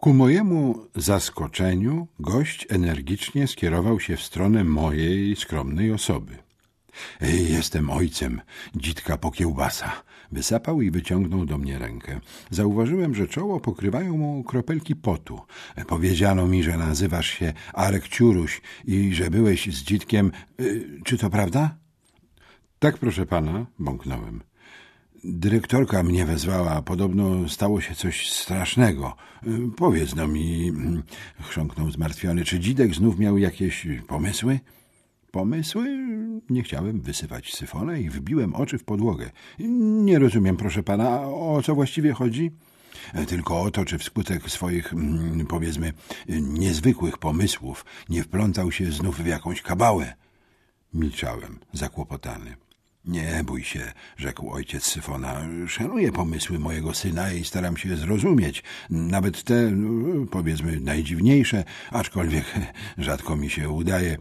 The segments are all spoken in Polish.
Ku mojemu zaskoczeniu gość energicznie skierował się w stronę mojej skromnej osoby. Jestem ojcem dzitka po kiełbasa. Wysapał i wyciągnął do mnie rękę. Zauważyłem, że czoło pokrywają mu kropelki potu. Powiedziano mi, że nazywasz się Arek Ciuruś i że byłeś z dzitkiem. Y, czy to prawda? Tak, proszę pana, bąknąłem. Dyrektorka mnie wezwała. Podobno stało się coś strasznego. Powiedz no mi, chrząknął zmartwiony, czy Dzidek znów miał jakieś pomysły? Pomysły? Nie chciałem wysywać syfona i wbiłem oczy w podłogę. Nie rozumiem, proszę pana, o co właściwie chodzi? Tylko o to, czy wskutek swoich, powiedzmy, niezwykłych pomysłów nie wplątał się znów w jakąś kabałę. Milczałem, zakłopotany. Nie bój się, rzekł ojciec Syfona. Szanuję pomysły mojego syna i staram się zrozumieć, nawet te, powiedzmy, najdziwniejsze, aczkolwiek rzadko mi się udaje.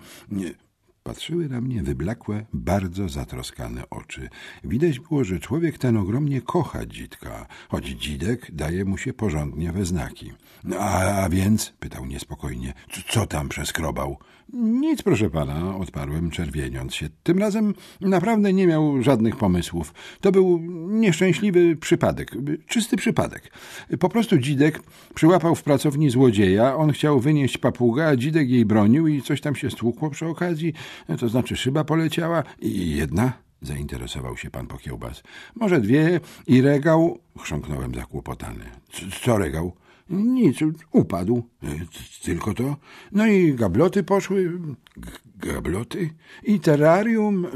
Patrzyły na mnie wyblakłe, bardzo zatroskane oczy. Widać było, że człowiek ten ogromnie kocha dzitka, choć dzidek daje mu się porządnie we znaki. A, a więc? pytał niespokojnie. Co tam przeskrobał? Nic, proszę pana, odparłem, czerwieniąc się. Tym razem naprawdę nie miał żadnych pomysłów. To był nieszczęśliwy przypadek, czysty przypadek. Po prostu dzidek przyłapał w pracowni złodzieja, on chciał wynieść papugę, a dzidek jej bronił i coś tam się stłukło przy okazji, to znaczy szyba poleciała i jedna zainteresował się pan Pokiełbas. Może dwie i regał, chrząknąłem zakłopotany. Co regał? Nic, upadł. E, tylko to. No i gabloty poszły. G gabloty? I terrarium. E,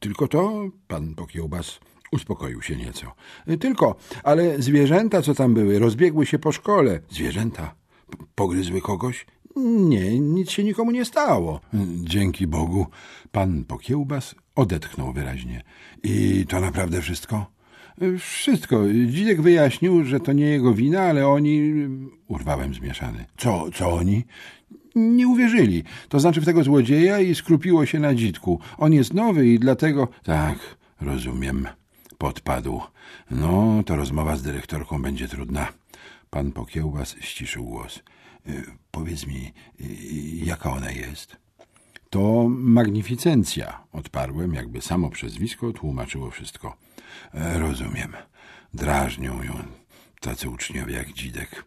tylko to, pan Pokiełbas uspokoił się nieco. E, tylko, ale zwierzęta, co tam były, rozbiegły się po szkole. Zwierzęta? Pogryzły kogoś? Nie, nic się nikomu nie stało. Dzięki Bogu. Pan Pokiełbas odetchnął wyraźnie. I to naprawdę wszystko? Wszystko. Dzidek wyjaśnił, że to nie jego wina, ale oni... Urwałem zmieszany. Co, co oni? Nie uwierzyli. To znaczy w tego złodzieja i skrupiło się na dzitku. On jest nowy i dlatego... Tak, rozumiem. Podpadł. No, to rozmowa z dyrektorką będzie trudna. Pan Pokiełbas ściszył głos. Y, powiedz mi, y, jaka ona jest? To magnificencja, odparłem, jakby samo przezwisko tłumaczyło wszystko. E, rozumiem. Drażnią ją tacy uczniowie jak Dzidek.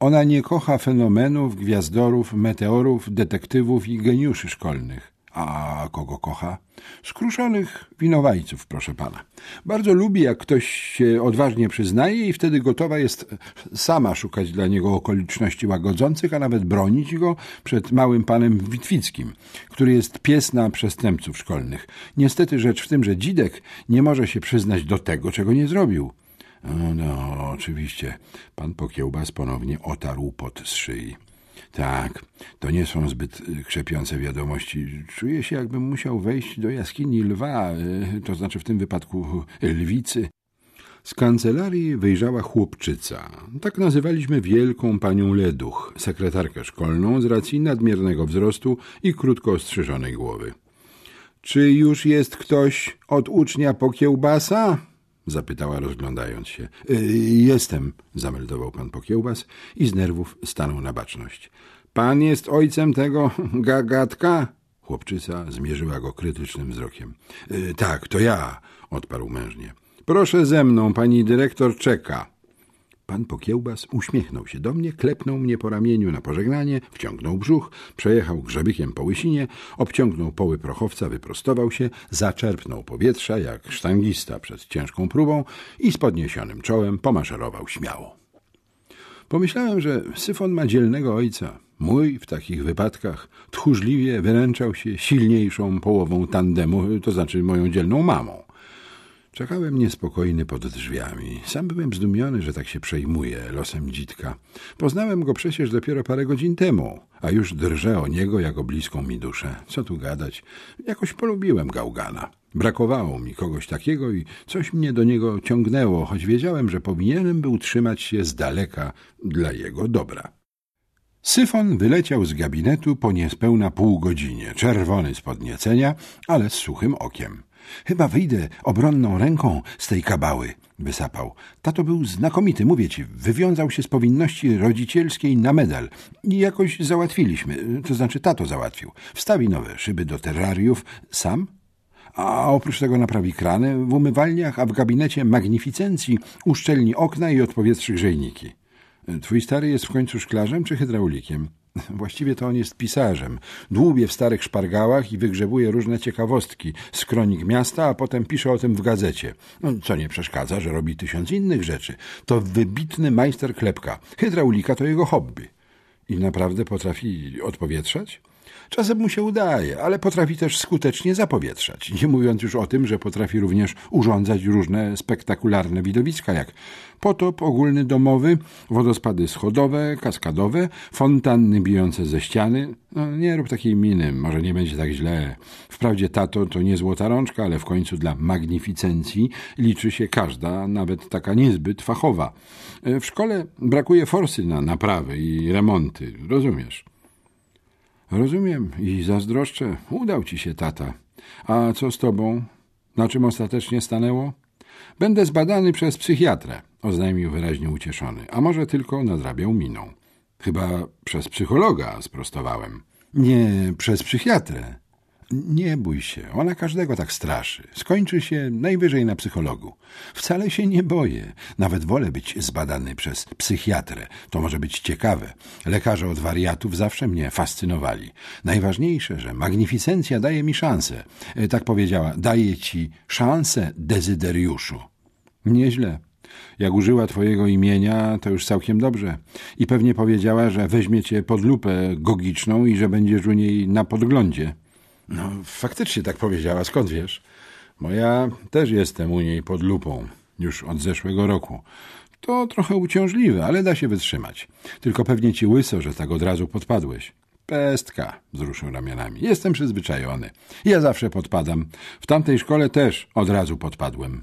Ona nie kocha fenomenów, gwiazdorów, meteorów, detektywów i geniuszy szkolnych. A kogo kocha? Skruszonych winowajców, proszę pana. Bardzo lubi, jak ktoś się odważnie przyznaje i wtedy gotowa jest sama szukać dla niego okoliczności łagodzących, a nawet bronić go przed małym panem Witwickim, który jest pies na przestępców szkolnych. Niestety rzecz w tym, że dzidek nie może się przyznać do tego, czego nie zrobił. No, no oczywiście. Pan Pokiełbas ponownie otarł pot z szyi. Tak, to nie są zbyt y, krzepiące wiadomości. Czuję się, jakbym musiał wejść do jaskini lwa, y, to znaczy w tym wypadku lwicy. Z kancelarii wyjrzała chłopczyca. Tak nazywaliśmy wielką panią Leduch, sekretarkę szkolną z racji nadmiernego wzrostu i krótko ostrzyżonej głowy. Czy już jest ktoś od ucznia po kiełbasa? Zapytała rozglądając się. Y, jestem, zameldował pan Pokiełbas i z nerwów stanął na baczność. Pan jest ojcem tego gagatka? Chłopczyca zmierzyła go krytycznym wzrokiem. Y, tak, to ja, odparł mężnie. Proszę ze mną, pani dyrektor czeka. Pan Pokiełbas uśmiechnął się do mnie, klepnął mnie po ramieniu na pożegnanie, wciągnął brzuch, przejechał grzebykiem po łysinie, obciągnął poły prochowca, wyprostował się, zaczerpnął powietrza jak sztangista przed ciężką próbą i z podniesionym czołem pomaszerował śmiało. Pomyślałem, że Syfon ma dzielnego ojca. Mój w takich wypadkach tchórzliwie wyręczał się silniejszą połową tandemu, to znaczy moją dzielną mamą. Czekałem niespokojny pod drzwiami. Sam byłem zdumiony, że tak się przejmuje losem dzitka. Poznałem go przecież dopiero parę godzin temu, a już drżę o niego jako bliską mi duszę. Co tu gadać? Jakoś polubiłem Gałgana. Brakowało mi kogoś takiego i coś mnie do niego ciągnęło, choć wiedziałem, że powinienem był trzymać się z daleka dla jego dobra. Syfon wyleciał z gabinetu po niespełna pół godzinie, czerwony z podniecenia, ale z suchym okiem. Chyba wyjdę obronną ręką z tej kabały, wysapał. Tato był znakomity, mówię ci, wywiązał się z powinności rodzicielskiej na medal i jakoś załatwiliśmy, to znaczy tato załatwił. Wstawi nowe szyby do terrariów sam, a oprócz tego naprawi krany w umywalniach, a w gabinecie magnificencji uszczelni okna i odpowietrzy grzejniki. Twój stary jest w końcu szklarzem czy hydraulikiem? Właściwie to on jest pisarzem. Dłubie w starych szpargałach i wygrzebuje różne ciekawostki z kronik miasta, a potem pisze o tym w gazecie. No, co nie przeszkadza, że robi tysiąc innych rzeczy. To wybitny majster klepka. Hydraulika to jego hobby. I naprawdę potrafi odpowietrzać? Czasem mu się udaje, ale potrafi też skutecznie zapowietrzać. Nie mówiąc już o tym, że potrafi również urządzać różne spektakularne widowiska, jak potop ogólny domowy, wodospady schodowe, kaskadowe, fontanny bijące ze ściany. No, nie rób takiej miny, może nie będzie tak źle. Wprawdzie tato to nie złota rączka, ale w końcu dla magnificencji liczy się każda, nawet taka niezbyt fachowa. W szkole brakuje forsy na naprawy i remonty, rozumiesz? Rozumiem i zazdroszczę. Udał ci się tata. A co z tobą? Na czym ostatecznie stanęło? Będę zbadany przez psychiatrę, oznajmił wyraźnie ucieszony. A może tylko nadrabiał miną. Chyba przez psychologa, sprostowałem. Nie, przez psychiatrę. Nie bój się, ona każdego tak straszy. Skończy się najwyżej na psychologu. Wcale się nie boję. Nawet wolę być zbadany przez psychiatrę. To może być ciekawe. Lekarze od wariatów zawsze mnie fascynowali. Najważniejsze, że magnificencja daje mi szansę. E, tak powiedziała, daje ci szansę, dezyderiuszu. Nieźle. Jak użyła twojego imienia, to już całkiem dobrze. I pewnie powiedziała, że weźmie cię pod lupę gogiczną i że będziesz u niej na podglądzie. No, faktycznie tak powiedziała. Skąd wiesz? Bo ja też jestem u niej pod lupą. Już od zeszłego roku. To trochę uciążliwe, ale da się wytrzymać. Tylko pewnie ci łyso, że tak od razu podpadłeś. Pestka, wzruszył ramionami. Jestem przyzwyczajony. Ja zawsze podpadam. W tamtej szkole też od razu podpadłem.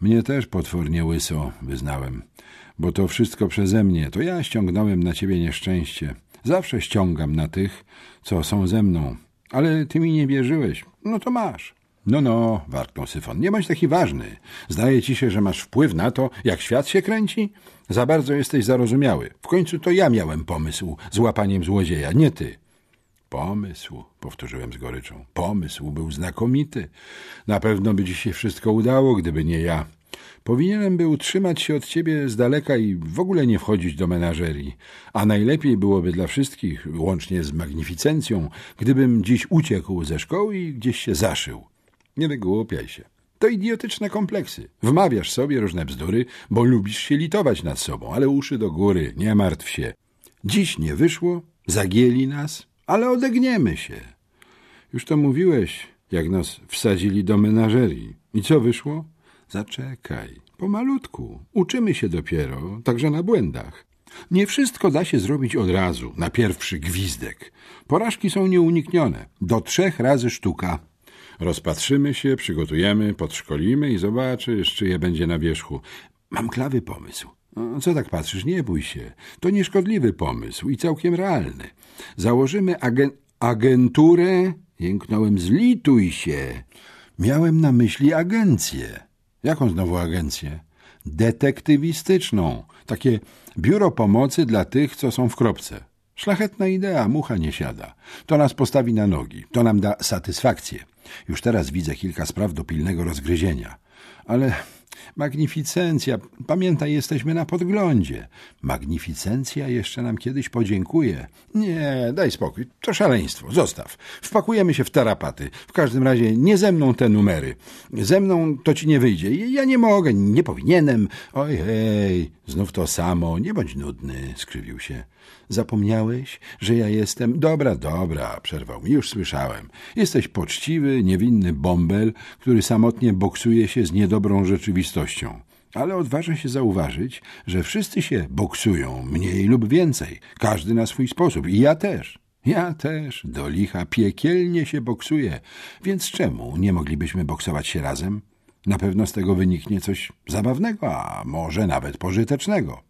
Mnie też potwornie łyso, wyznałem. Bo to wszystko przeze mnie. To ja ściągnąłem na ciebie nieszczęście. Zawsze ściągam na tych, co są ze mną. Ale ty mi nie wierzyłeś. No to masz. No, no, warknął Syfon, nie bądź taki ważny. Zdaje ci się, że masz wpływ na to, jak świat się kręci? Za bardzo jesteś zarozumiały. W końcu to ja miałem pomysł z łapaniem złodzieja, nie ty. Pomysł, powtórzyłem z goryczą. Pomysł był znakomity. Na pewno by ci się wszystko udało, gdyby nie ja. Powinienem był trzymać się od ciebie z daleka i w ogóle nie wchodzić do menażerii, a najlepiej byłoby dla wszystkich, łącznie z magnificencją, gdybym dziś uciekł ze szkoły i gdzieś się zaszył. Nie wygłupiaj się. To idiotyczne kompleksy. Wmawiasz sobie różne bzdury, bo lubisz się litować nad sobą, ale uszy do góry, nie martw się. Dziś nie wyszło, zagięli nas, ale odegniemy się. Już to mówiłeś, jak nas wsadzili do menażerii. I co wyszło? Zaczekaj, pomalutku. Uczymy się dopiero, także na błędach. Nie wszystko da się zrobić od razu, na pierwszy gwizdek. Porażki są nieuniknione. Do trzech razy sztuka. Rozpatrzymy się, przygotujemy, podszkolimy i zobaczysz, czy je będzie na wierzchu. Mam klawy pomysł. Co tak patrzysz? Nie bój się. To nieszkodliwy pomysł i całkiem realny. Założymy agen agenturę... Jęknąłem, zlituj się. Miałem na myśli agencję. Jaką znowu agencję? Detektywistyczną. Takie biuro pomocy dla tych, co są w kropce. Szlachetna idea, mucha nie siada. To nas postawi na nogi, to nam da satysfakcję. Już teraz widzę kilka spraw do pilnego rozgryzienia. Ale Magnificencja, pamiętaj, jesteśmy na podglądzie. Magnificencja jeszcze nam kiedyś podziękuje. Nie, daj spokój, to szaleństwo, zostaw. Wpakujemy się w tarapaty. W każdym razie nie ze mną te numery. Ze mną to ci nie wyjdzie. Ja nie mogę, nie powinienem. Oj, hej, znów to samo, nie bądź nudny, skrzywił się. Zapomniałeś, że ja jestem... Dobra, dobra, przerwał mi, już słyszałem. Jesteś poczciwy, niewinny bąbel, który samotnie boksuje się z niedobrą rzeczywistością. Ale odważę się zauważyć, że wszyscy się boksują, mniej lub więcej, każdy na swój sposób. I ja też. Ja też do licha piekielnie się boksuję, więc czemu nie moglibyśmy boksować się razem? Na pewno z tego wyniknie coś zabawnego, a może nawet pożytecznego.